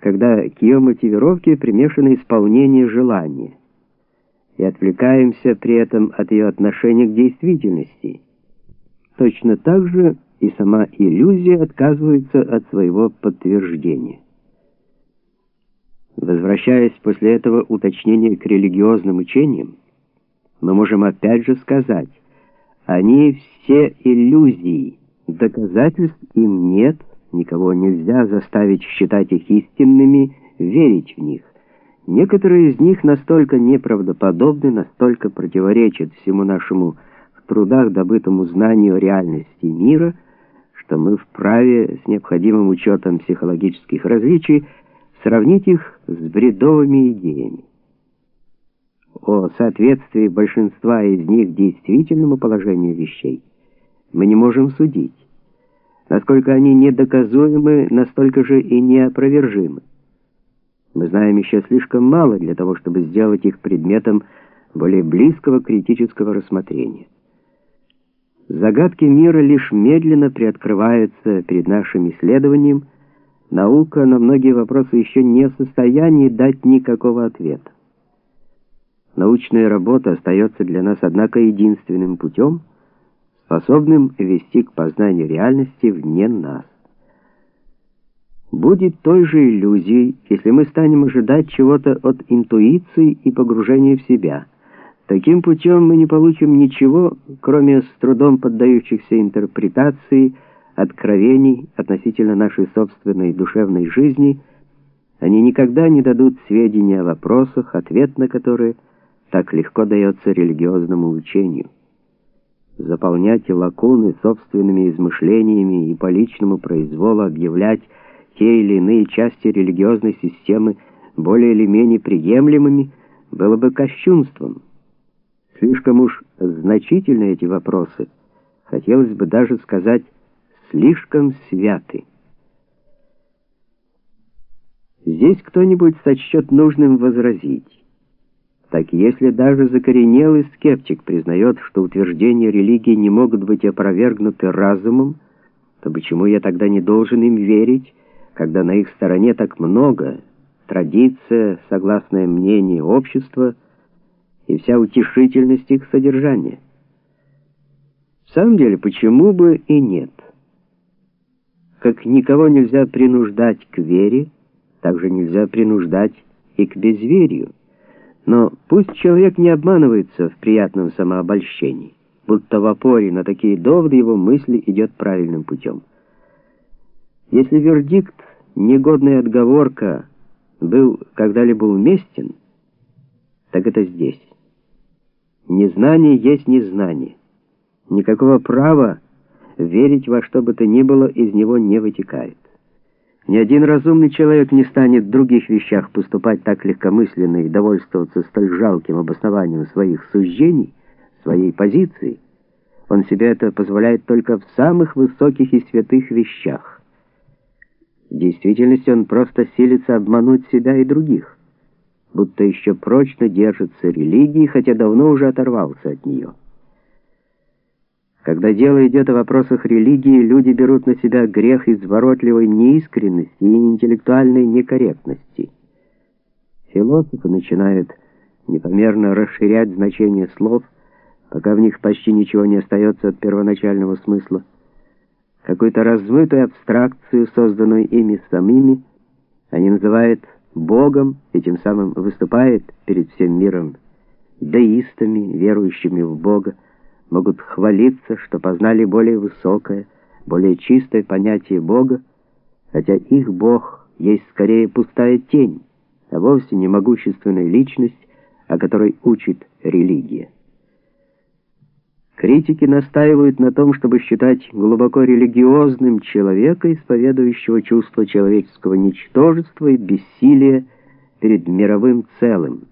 когда к ее мотивировке примешано исполнение желания, и отвлекаемся при этом от ее отношения к действительности. Точно так же и сама иллюзия отказывается от своего подтверждения. Возвращаясь после этого уточнения к религиозным учениям, мы можем опять же сказать, они все иллюзии, доказательств им нет, никого нельзя заставить считать их истинными, верить в них. Некоторые из них настолько неправдоподобны, настолько противоречат всему нашему в трудах добытому знанию реальности мира, что мы вправе с необходимым учетом психологических различий сравнить их с бредовыми идеями. О соответствии большинства из них действительному положению вещей мы не можем судить. Насколько они недоказуемы, настолько же и неопровержимы. Мы знаем еще слишком мало для того, чтобы сделать их предметом более близкого критического рассмотрения. Загадки мира лишь медленно приоткрываются перед нашим исследованием. Наука на многие вопросы еще не в состоянии дать никакого ответа. Научная работа остается для нас, однако, единственным путем, способным вести к познанию реальности вне нас. Будет той же иллюзией, если мы станем ожидать чего-то от интуиции и погружения в себя. Таким путем мы не получим ничего, кроме с трудом поддающихся интерпретации, откровений относительно нашей собственной душевной жизни. Они никогда не дадут сведения о вопросах, ответ на которые так легко дается религиозному учению заполнять лакуны собственными измышлениями и по личному произволу объявлять те или иные части религиозной системы более или менее приемлемыми, было бы кощунством. Слишком уж значительны эти вопросы, хотелось бы даже сказать, слишком святы. Здесь кто-нибудь сочтет нужным возразить. Так если даже закоренелый скептик признает, что утверждения религии не могут быть опровергнуты разумом, то почему я тогда не должен им верить, когда на их стороне так много, традиция, согласное мнение общества и вся утешительность их содержания? В самом деле, почему бы и нет? Как никого нельзя принуждать к вере, так же нельзя принуждать и к безверию. Но пусть человек не обманывается в приятном самообольщении, будто в опоре на такие доводы его мысли идет правильным путем. Если вердикт «негодная отговорка» был когда-либо уместен, так это здесь. Незнание есть незнание. Никакого права верить во что бы то ни было из него не вытекает. Ни один разумный человек не станет в других вещах поступать так легкомысленно и довольствоваться столь жалким обоснованием своих суждений, своей позиции. Он себе это позволяет только в самых высоких и святых вещах. В действительности он просто силится обмануть себя и других, будто еще прочно держится религии, хотя давно уже оторвался от нее. Когда дело идет о вопросах религии, люди берут на себя грех изворотливой неискренности и интеллектуальной некорректности. Философы начинают непомерно расширять значение слов, пока в них почти ничего не остается от первоначального смысла. Какую-то размытую абстракцию, созданную ими самими, они называют Богом и тем самым выступают перед всем миром деистами, верующими в Бога, могут хвалиться, что познали более высокое, более чистое понятие Бога, хотя их Бог есть скорее пустая тень, а вовсе не могущественная личность, о которой учит религия. Критики настаивают на том, чтобы считать глубоко религиозным человека, исповедующего чувство человеческого ничтожества и бессилия перед мировым целым,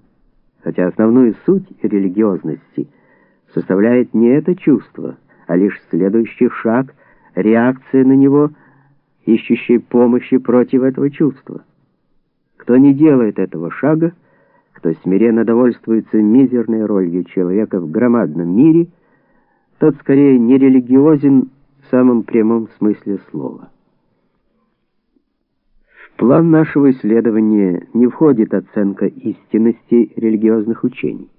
хотя основную суть религиозности – составляет не это чувство, а лишь следующий шаг, реакция на него, ищущая помощи против этого чувства. Кто не делает этого шага, кто смиренно довольствуется мизерной ролью человека в громадном мире, тот скорее не религиозен в самом прямом смысле слова. план нашего исследования не входит оценка истинности религиозных учений.